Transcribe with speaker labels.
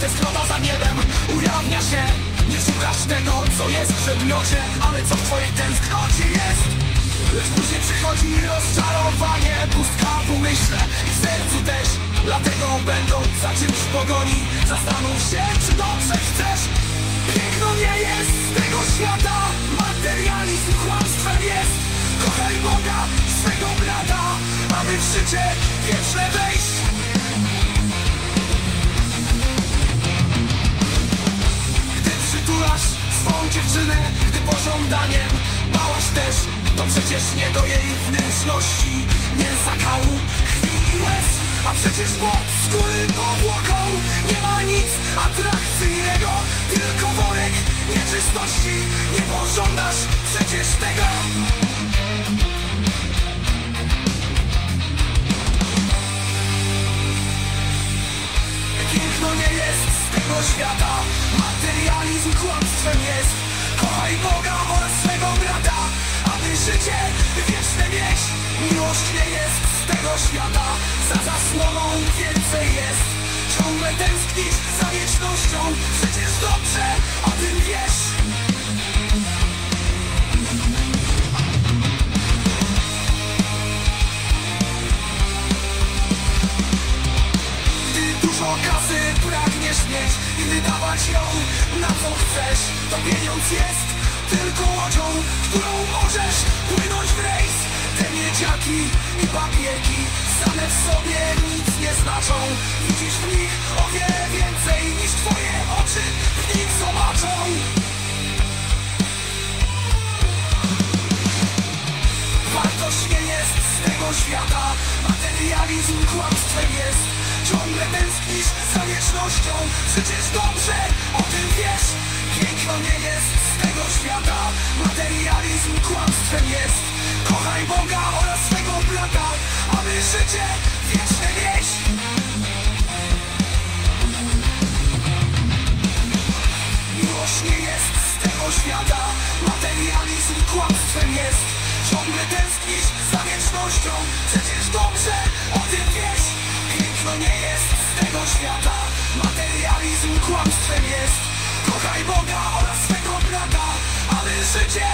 Speaker 1: tęsknota za niebem. Ujawnia się Nie szukasz tego, co jest w przedmiocie Ale co w twojej tęsknocie jest. Lecz później przychodzi rozczarowanie Pustka w umyśle i w sercu też. Dlatego będąc za czymś w pogoni Zastanów się, czy dobrze chcesz. Piękno nie jest z tego świata Materializm kłamstwem jest. Kochaj Boga, swego brata Mamy w życie wieczne wejść pożądaniem. Bałaś też To przecież nie do jej wnętrzności. Mięsa kału, krwi i łez A przecież pod skóry powłoką Nie ma nic atrakcyjnego Tylko worek nieczystości. Nie pożądasz przecież tego. Piękno nie jest z tego świata. Materializm kłamstwem jest Kochaj Boga oraz swego brata Aby życie wieczne mieć. Miłość nie jest z tego świata Za zasłoną więcej jest. Ciągle tęsknisz za wiecznością Przecież dobrze dużo kasy pragniesz mieć I wydawać ją na co chcesz. To pieniądz jest tylko łodzią Którą możesz płynąć w rejs. Te miedziaki i papierki Same w sobie nic nie znaczą. Widzisz w nich o wiele więcej Niż twoje oczy w nich zobaczą. Wartość nie jest z tego świata. Materializm kłamstwem jest wiecznością Przecież dobrze o tym wiesz. Piękno nie jest z tego świata. Materializm kłamstwem jest. Kochaj Boga oraz swego brata Aby życie wieczne mieć Miłość nie jest z tego świata. Materializm kłamstwem jest. Ciągle tęsknisz za wiecznością. Przecież Suggest